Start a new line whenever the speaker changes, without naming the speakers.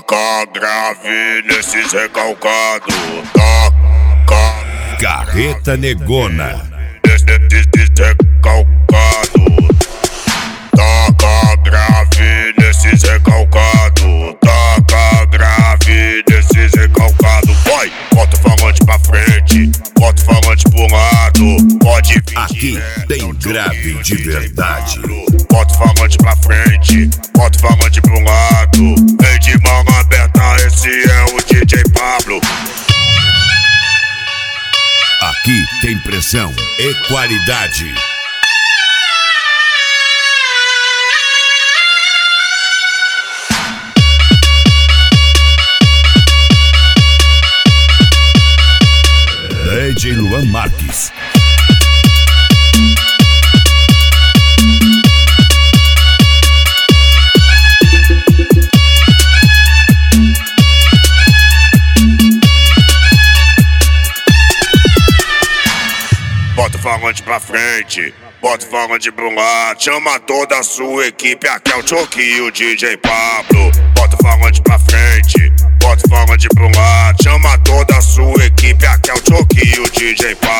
Toca grave nesses recalcados. Toca.
Carreta Negona.
Nesses recalcados. Toca grave nesses recalcados. Toca grave nesses recalcados. Vai, bota o falante pra frente. Bota o falante pro lado. Pode vir.
Aqui tem grave de verdade.
Bota o falante pra frente. Bota o falante pro
Aqui tem pressão e qualidade. DJ Luan Marques.
Falante pra frente, bota falante pro lado. Chama toda a sua equipe, aqui é o Choque e o DJ Pablo. Bota falante pra frente, bota falante pro lado. Chama toda a sua equipe, aqui é o Choque e o DJ Pablo.